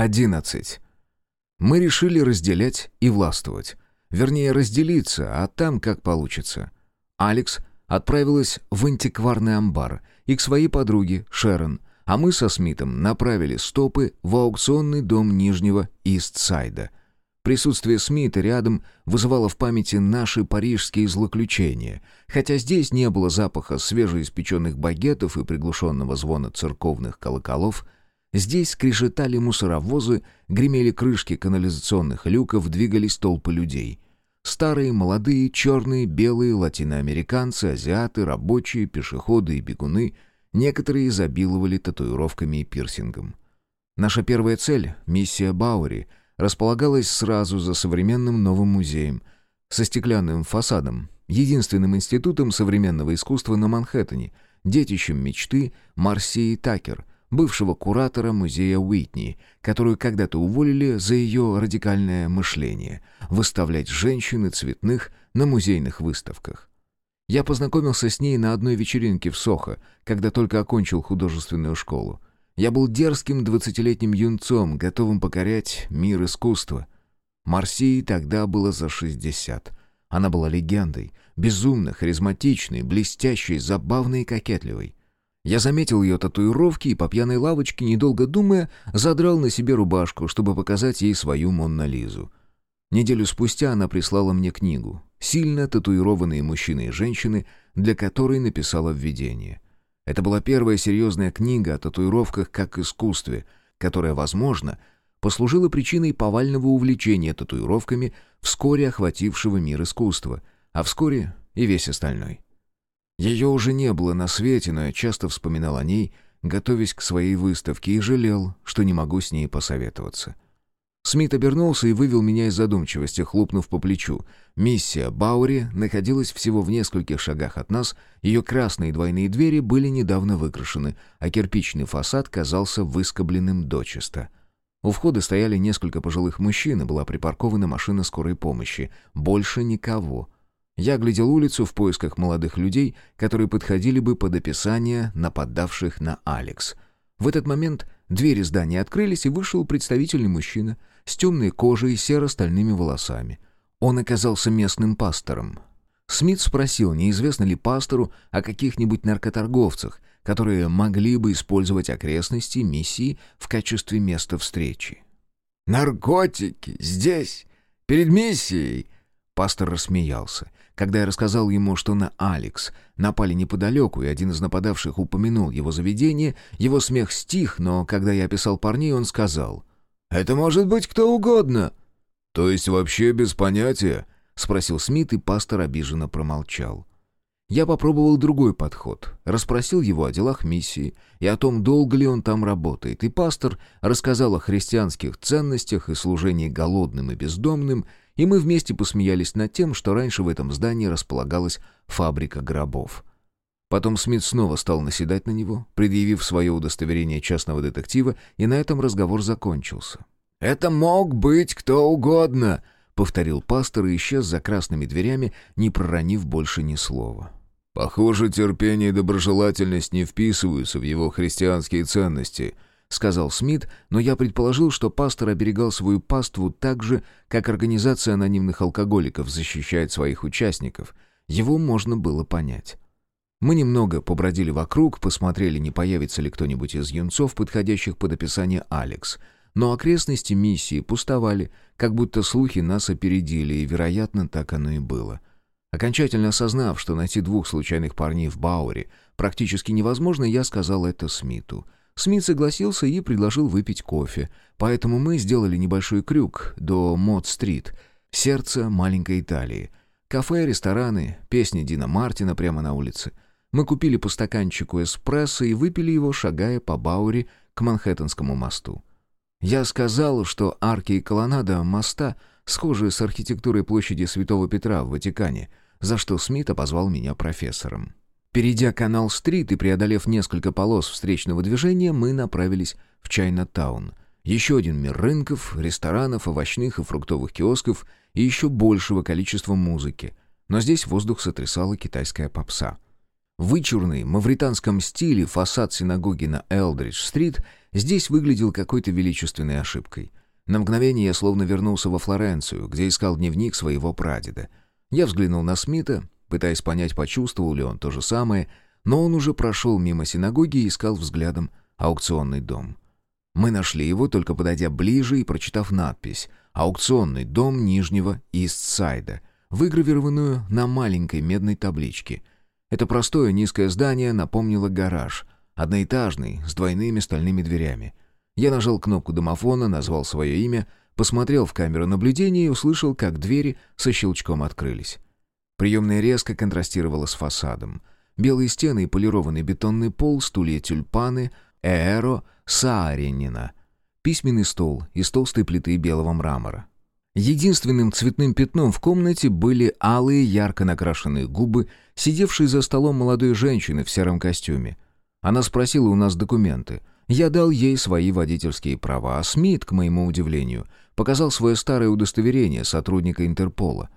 11. Мы решили разделять и властвовать. Вернее, разделиться, а там как получится. Алекс отправилась в антикварный амбар и к своей подруге Шерон, а мы со Смитом направили стопы в аукционный дом Нижнего Истсайда. Присутствие Смита рядом вызывало в памяти наши парижские злоключения, хотя здесь не было запаха свежеиспеченных багетов и приглушенного звона церковных колоколов — Здесь скрежетали мусоровозы, гремели крышки канализационных люков, двигались толпы людей. Старые, молодые, черные, белые, латиноамериканцы, азиаты, рабочие, пешеходы и бегуны. Некоторые изобиловали татуировками и пирсингом. Наша первая цель, миссия Баури, располагалась сразу за современным новым музеем со стеклянным фасадом, единственным институтом современного искусства на Манхэттене, детищем мечты Марсии Такер — бывшего куратора музея Уитни, которую когда-то уволили за ее радикальное мышление — выставлять женщин и цветных на музейных выставках. Я познакомился с ней на одной вечеринке в Сохо, когда только окончил художественную школу. Я был дерзким двадцатилетним юнцом, готовым покорять мир искусства. Марсии тогда было за шестьдесят. Она была легендой, безумно харизматичной, блестящей, забавной и кокетливой. Я заметил ее татуировки и по пьяной лавочке, недолго думая, задрал на себе рубашку, чтобы показать ей свою Монна Лизу. Неделю спустя она прислала мне книгу «Сильно татуированные мужчины и женщины», для которой написала введение. Это была первая серьезная книга о татуировках как искусстве, которая, возможно, послужила причиной повального увлечения татуировками, вскоре охватившего мир искусства, а вскоре и весь остальной. Ее уже не было на свете, но я часто вспоминал о ней, готовясь к своей выставке, и жалел, что не могу с ней посоветоваться. Смит обернулся и вывел меня из задумчивости, хлопнув по плечу. Миссия Баури находилась всего в нескольких шагах от нас, ее красные двойные двери были недавно выкрашены, а кирпичный фасад казался выскобленным дочисто. У входа стояли несколько пожилых мужчин, и была припаркована машина скорой помощи. Больше никого — я глядел улицу в поисках молодых людей, которые подходили бы под описание нападавших на Алекс. В этот момент двери здания открылись, и вышел представительный мужчина с темной кожей и серо-стальными волосами. Он оказался местным пастором. Смит спросил, неизвестно ли пастору о каких-нибудь наркоторговцах, которые могли бы использовать окрестности миссии в качестве места встречи. «Наркотики! Здесь! Перед миссией!» Пастор рассмеялся. Когда я рассказал ему, что на Алекс напали неподалеку, и один из нападавших упомянул его заведение, его смех стих, но когда я описал парней, он сказал, «Это может быть кто угодно». «То есть вообще без понятия?» — спросил Смит, и пастор обиженно промолчал. Я попробовал другой подход, расспросил его о делах миссии и о том, долго ли он там работает, и пастор рассказал о христианских ценностях и служении голодным и бездомным, и мы вместе посмеялись над тем, что раньше в этом здании располагалась фабрика гробов. Потом Смит снова стал наседать на него, предъявив свое удостоверение частного детектива, и на этом разговор закончился. «Это мог быть кто угодно», — повторил пастор и исчез за красными дверями, не проронив больше ни слова. «Похоже, терпение и доброжелательность не вписываются в его христианские ценности», — сказал Смит, но я предположил, что пастор оберегал свою паству так же, как организация анонимных алкоголиков защищает своих участников. Его можно было понять. Мы немного побродили вокруг, посмотрели, не появится ли кто-нибудь из юнцов, подходящих под описание «Алекс», но окрестности миссии пустовали, как будто слухи нас опередили, и, вероятно, так оно и было. Окончательно осознав, что найти двух случайных парней в Бауэре практически невозможно, я сказал это Смиту — Смит согласился и предложил выпить кофе, поэтому мы сделали небольшой крюк до Мод-стрит, сердце маленькой Италии. Кафе, рестораны, песни Дина Мартина прямо на улице. Мы купили по стаканчику эспрессо и выпили его, шагая по Баури к Манхэттенскому мосту. Я сказал, что арки и колоннада моста схожи с архитектурой площади Святого Петра в Ватикане, за что Смит обозвал меня профессором. Перейдя канал-стрит и преодолев несколько полос встречного движения, мы направились в Чайна-таун. Еще один мир рынков, ресторанов, овощных и фруктовых киосков и еще большего количества музыки. Но здесь воздух сотрясала китайская попса. Вычурный, мавританском стиле фасад синагоги на Элдридж-стрит здесь выглядел какой-то величественной ошибкой. На мгновение я словно вернулся во Флоренцию, где искал дневник своего прадеда. Я взглянул на Смита, пытаясь понять, почувствовал ли он то же самое, но он уже прошел мимо синагоги и искал взглядом аукционный дом. Мы нашли его, только подойдя ближе и прочитав надпись «Аукционный дом Нижнего Истсайда», выгравированную на маленькой медной табличке. Это простое низкое здание напомнило гараж, одноэтажный, с двойными стальными дверями. Я нажал кнопку домофона, назвал свое имя, посмотрел в камеру наблюдения и услышал, как двери со щелчком открылись. Приемная резко контрастировала с фасадом. Белые стены и полированный бетонный пол, стулья тюльпаны, эро, сааренина. Письменный стол из толстой плиты белого мрамора. Единственным цветным пятном в комнате были алые, ярко накрашенные губы, сидевшей за столом молодой женщины в сером костюме. Она спросила у нас документы. Я дал ей свои водительские права, а Смит, к моему удивлению, показал свое старое удостоверение сотрудника Интерпола.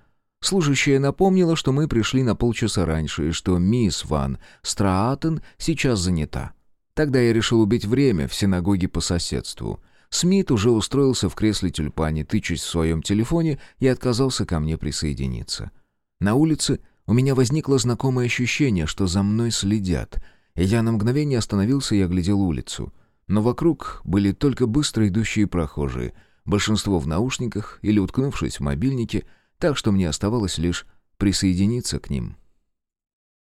Служащая напомнила, что мы пришли на полчаса раньше и что мисс Ван Страатен сейчас занята. Тогда я решил убить время в синагоге по соседству. Смит уже устроился в кресле тюльпане, тычась в своем телефоне, и отказался ко мне присоединиться. На улице у меня возникло знакомое ощущение, что за мной следят. Я на мгновение остановился и оглядел улицу. Но вокруг были только быстро идущие прохожие, большинство в наушниках или уткнувшись в мобильнике, так что мне оставалось лишь присоединиться к ним.